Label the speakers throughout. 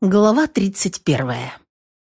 Speaker 1: Глава 31.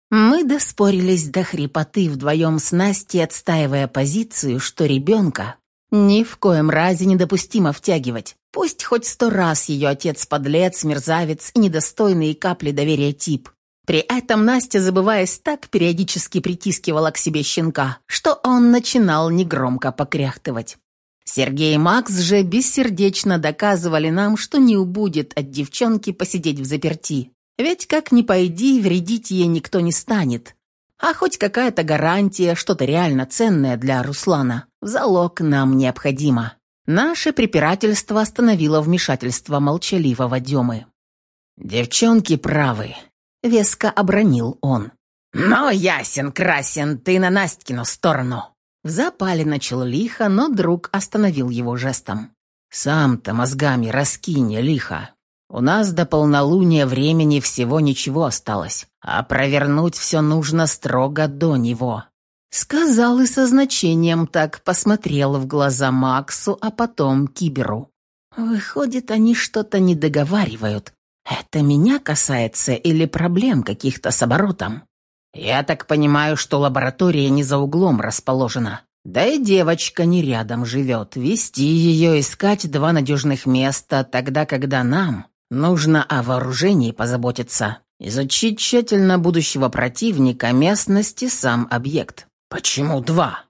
Speaker 1: Мы доспорились до хрипоты вдвоем с Настей, отстаивая позицию, что ребенка ни в коем разе недопустимо втягивать. Пусть хоть сто раз ее отец подлец, мерзавец и недостойный капли доверия тип. При этом Настя, забываясь так, периодически притискивала к себе щенка, что он начинал негромко покряхтывать. Сергей и Макс же бессердечно доказывали нам, что не убудет от девчонки посидеть в заперти. Ведь как ни пойди, вредить ей никто не станет. А хоть какая-то гарантия, что-то реально ценное для Руслана, в залог нам необходимо. Наше препирательство остановило вмешательство молчаливого Демы. «Девчонки правы», — веско обронил он. «Но ясен-красен, ты на Настькину сторону!» В запале начал лихо, но друг остановил его жестом. «Сам-то мозгами раскинь, лихо. У нас до полнолуния времени всего ничего осталось, а провернуть все нужно строго до него». Сказал и со значением так посмотрел в глаза Максу, а потом Киберу. «Выходит, они что-то не договаривают. Это меня касается или проблем каких-то с оборотом?» «Я так понимаю, что лаборатория не за углом расположена. Да и девочка не рядом живет. Вести ее, искать два надежных места, тогда, когда нам нужно о вооружении позаботиться. Изучить тщательно будущего противника, местности, сам объект. Почему два?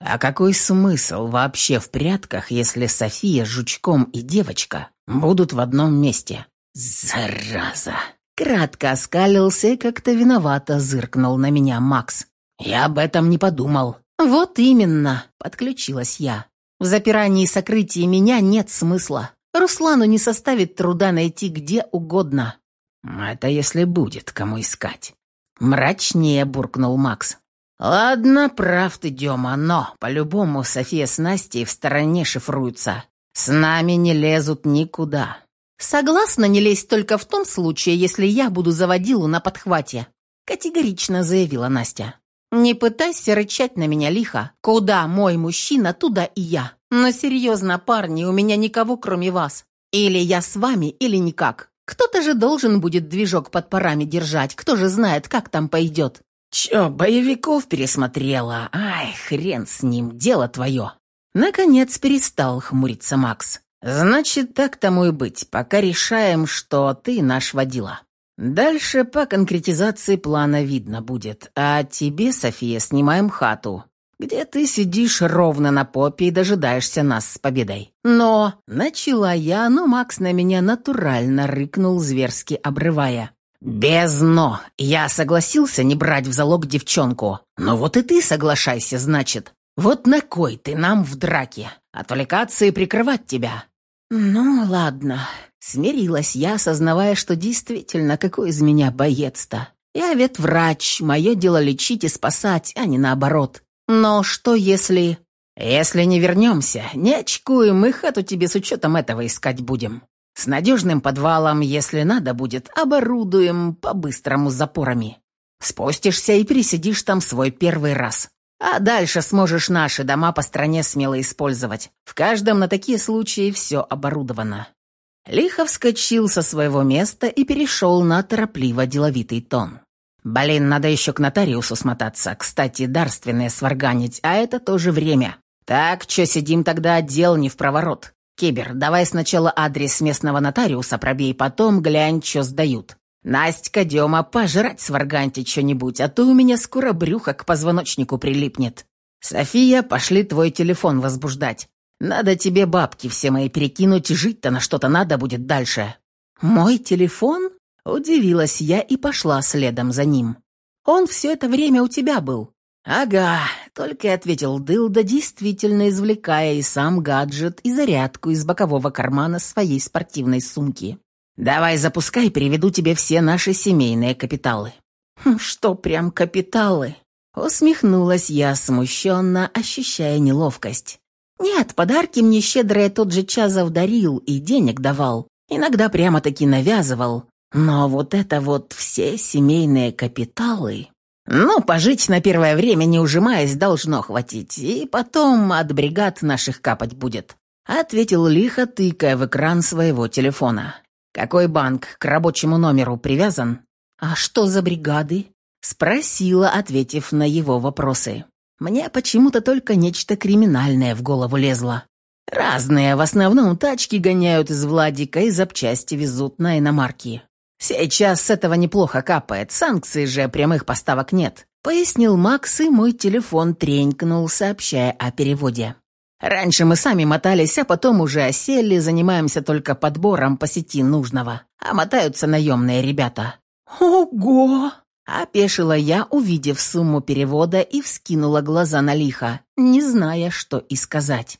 Speaker 1: А какой смысл вообще в прятках, если София, Жучком и девочка будут в одном месте? Зараза! Кратко оскалился и как-то виновато зыркнул на меня Макс. «Я об этом не подумал». «Вот именно», — подключилась я. «В запирании и сокрытии меня нет смысла. Руслану не составит труда найти где угодно». «Это если будет кому искать». Мрачнее буркнул Макс. «Ладно, прав ты, Дема, но по-любому София с Настей в стороне шифруются. С нами не лезут никуда. «Согласна не лезть только в том случае, если я буду заводилу на подхвате», категорично заявила Настя. «Не пытайся рычать на меня лихо. Куда мой мужчина, туда и я. Но серьезно, парни, у меня никого кроме вас. Или я с вами, или никак. Кто-то же должен будет движок под парами держать, кто же знает, как там пойдет». «Чё, боевиков пересмотрела? Ай, хрен с ним, дело твое». Наконец перестал хмуриться Макс. «Значит, так тому и быть, пока решаем, что ты наш водила. Дальше по конкретизации плана видно будет. А тебе, София, снимаем хату, где ты сидишь ровно на попе и дожидаешься нас с победой. Но...» Начала я, но Макс на меня натурально рыкнул, зверски обрывая. «Без «но». Я согласился не брать в залог девчонку. Но вот и ты соглашайся, значит. Вот на кой ты нам в драке? Отвлекаться и прикрывать тебя. «Ну, ладно», — смирилась я, осознавая, что действительно, какой из меня боец-то. Я ведь врач, мое дело лечить и спасать, а не наоборот. Но что если... Если не вернемся, не очкуем, мы хату тебе с учетом этого искать будем. С надежным подвалом, если надо будет, оборудуем по-быстрому запорами. Спустишься и пересидишь там свой первый раз. А дальше сможешь наши дома по стране смело использовать. В каждом на такие случаи все оборудовано». Лихо вскочил со своего места и перешел на торопливо деловитый тон. «Блин, надо еще к нотариусу смотаться. Кстати, дарственное сварганить, а это тоже время. Так, что сидим тогда, отдел не в проворот. Кибер, давай сначала адрес местного нотариуса пробей, потом глянь, что сдают. «Настя, Дема, пожрать сварганьте что-нибудь, а то у меня скоро брюхо к позвоночнику прилипнет. София, пошли твой телефон возбуждать. Надо тебе бабки все мои перекинуть, жить-то на что-то надо будет дальше». «Мой телефон?» – удивилась я и пошла следом за ним. «Он все это время у тебя был». «Ага», — только и ответил Дылда, действительно извлекая и сам гаджет, и зарядку из бокового кармана своей спортивной сумки. Давай запускай, переведу тебе все наши семейные капиталы». «Хм, «Что прям капиталы?» Усмехнулась я смущенно, ощущая неловкость. «Нет, подарки мне щедрое тот же Чазов дарил и денег давал. Иногда прямо-таки навязывал. Но вот это вот все семейные капиталы...» «Ну, пожить на первое время, не ужимаясь, должно хватить. И потом от бригад наших капать будет», — ответил лихо, тыкая в экран своего телефона. «Какой банк к рабочему номеру привязан?» «А что за бригады?» — спросила, ответив на его вопросы. Мне почему-то только нечто криминальное в голову лезло. Разные, в основном тачки гоняют из Владика и запчасти везут на иномарки. Сейчас с этого неплохо капает, санкций же прямых поставок нет. Пояснил Макс, и мой телефон тренькнул, сообщая о переводе. Раньше мы сами мотались, а потом уже осели, занимаемся только подбором по сети нужного. А мотаются наемные ребята. «Ого!» – опешила я, увидев сумму перевода, и вскинула глаза на лихо, не зная, что и сказать.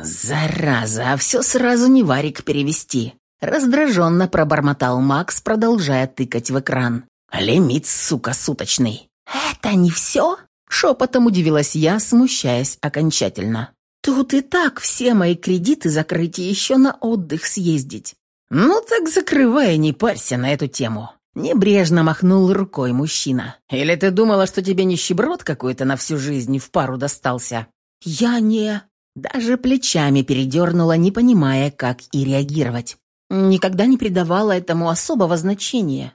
Speaker 1: «Зараза, а все сразу не варик перевести!» Раздраженно пробормотал Макс, продолжая тыкать в экран. «Лимит, сука, суточный!» «Это не все?» Шепотом удивилась я, смущаясь окончательно. «Тут и так все мои кредиты закрыть и еще на отдых съездить». «Ну так закрывай, не парься на эту тему». Небрежно махнул рукой мужчина. «Или ты думала, что тебе нищеброд какой-то на всю жизнь в пару достался?» «Я не...» Даже плечами передернула, не понимая, как и реагировать. Никогда не придавала этому особого значения.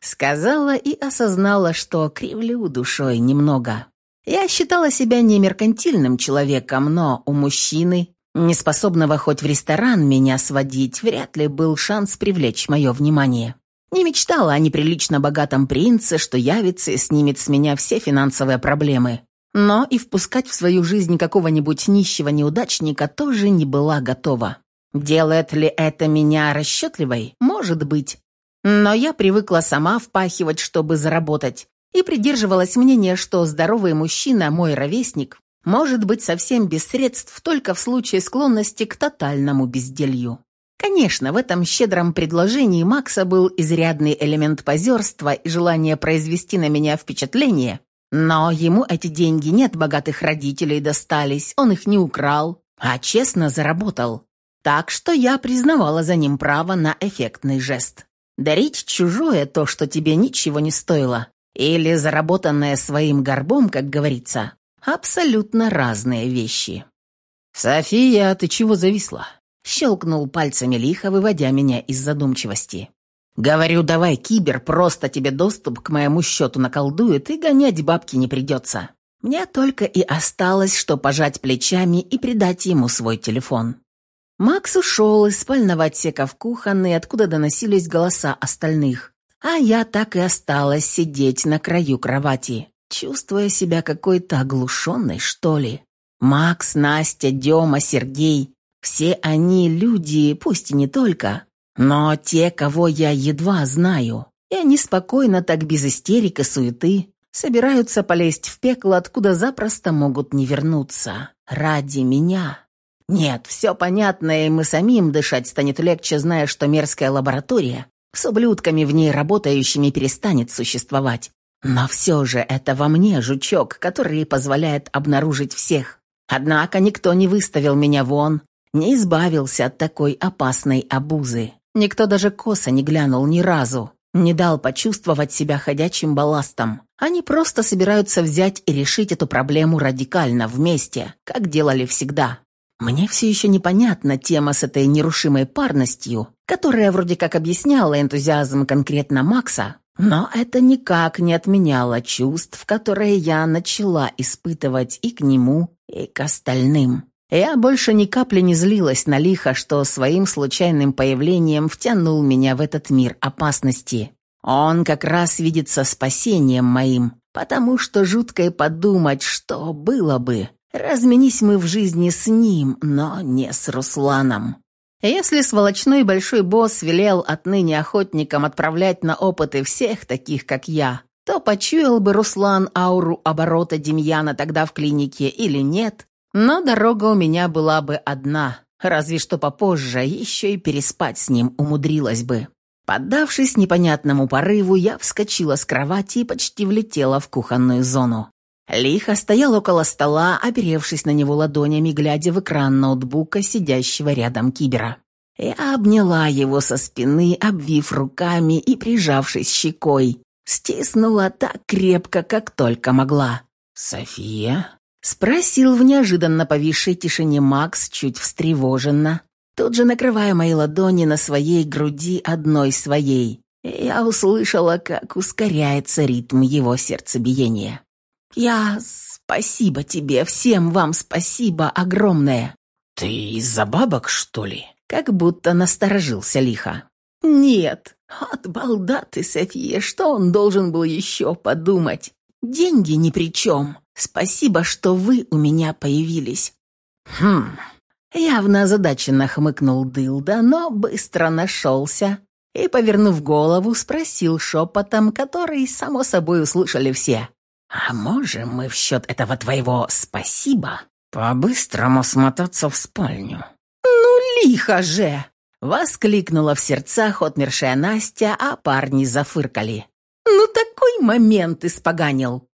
Speaker 1: Сказала и осознала, что кривлю душой немного. Я считала себя не меркантильным человеком, но у мужчины, неспособного хоть в ресторан меня сводить, вряд ли был шанс привлечь мое внимание. Не мечтала о неприлично богатом принце, что явится и снимет с меня все финансовые проблемы. Но и впускать в свою жизнь какого-нибудь нищего неудачника тоже не была готова. Делает ли это меня расчетливой? Может быть. Но я привыкла сама впахивать, чтобы заработать, и придерживалась мнения, что здоровый мужчина, мой ровесник, может быть совсем без средств только в случае склонности к тотальному безделью. Конечно, в этом щедром предложении Макса был изрядный элемент позерства и желание произвести на меня впечатление, но ему эти деньги нет богатых родителей достались, он их не украл, а честно заработал. Так что я признавала за ним право на эффектный жест. Дарить чужое то, что тебе ничего не стоило, или заработанное своим горбом, как говорится, абсолютно разные вещи. «София, ты чего зависла?» Щелкнул пальцами лихо, выводя меня из задумчивости. Говорю, давай, кибер, просто тебе доступ к моему счету наколдует, и гонять бабки не придется. Мне только и осталось, что пожать плечами и придать ему свой телефон. Макс ушел из спального отсека в кухонный, откуда доносились голоса остальных. А я так и осталась сидеть на краю кровати, чувствуя себя какой-то оглушенной, что ли. Макс, Настя, Дема, Сергей — все они люди, пусть и не только, но те, кого я едва знаю, и они спокойно, так без истерик и суеты, собираются полезть в пекло, откуда запросто могут не вернуться. Ради меня. Нет, все понятно, и мы самим дышать станет легче, зная, что мерзкая лаборатория с ублюдками в ней работающими перестанет существовать. Но все же это во мне жучок, который позволяет обнаружить всех. Однако никто не выставил меня вон, не избавился от такой опасной обузы. Никто даже косо не глянул ни разу, не дал почувствовать себя ходячим балластом. Они просто собираются взять и решить эту проблему радикально вместе, как делали всегда. Мне все еще непонятна тема с этой нерушимой парностью, которая вроде как объясняла энтузиазм конкретно Макса, но это никак не отменяло чувств, которые я начала испытывать и к нему, и к остальным. Я больше ни капли не злилась на лихо, что своим случайным появлением втянул меня в этот мир опасности. Он как раз видится спасением моим, потому что жутко и подумать, что было бы, разменись мы в жизни с ним, но не с Русланом. Если сволочной большой босс велел отныне охотникам отправлять на опыты всех таких, как я, то почуял бы Руслан ауру оборота Демьяна тогда в клинике или нет, но дорога у меня была бы одна, разве что попозже еще и переспать с ним умудрилась бы. Поддавшись непонятному порыву, я вскочила с кровати и почти влетела в кухонную зону. Лихо стоял около стола, оперевшись на него ладонями, глядя в экран ноутбука, сидящего рядом кибера. Я обняла его со спины, обвив руками и прижавшись щекой. Стиснула так крепко, как только могла. «София?» Спросил в неожиданно повисшей тишине Макс, чуть встревоженно, тут же накрывая мои ладони на своей груди одной своей. Я услышала, как ускоряется ритм его сердцебиения. «Я... спасибо тебе, всем вам спасибо огромное!»
Speaker 2: «Ты из-за бабок, что ли?»
Speaker 1: Как будто насторожился лихо. «Нет, от балда ты, София, что он должен был еще подумать? Деньги ни при чем. Спасибо, что вы у меня появились».
Speaker 2: «Хм...»
Speaker 1: Явно озадаченно хмыкнул Дылда, но быстро нашелся и, повернув голову, спросил шепотом, который, само собой, услышали все. «А можем мы в счет этого твоего «спасибо»
Speaker 2: по-быстрому смотаться в спальню?»
Speaker 1: «Ну, лихо же!» — воскликнула в сердцах отмершая Настя, а парни зафыркали. «Ну, такой момент испоганил!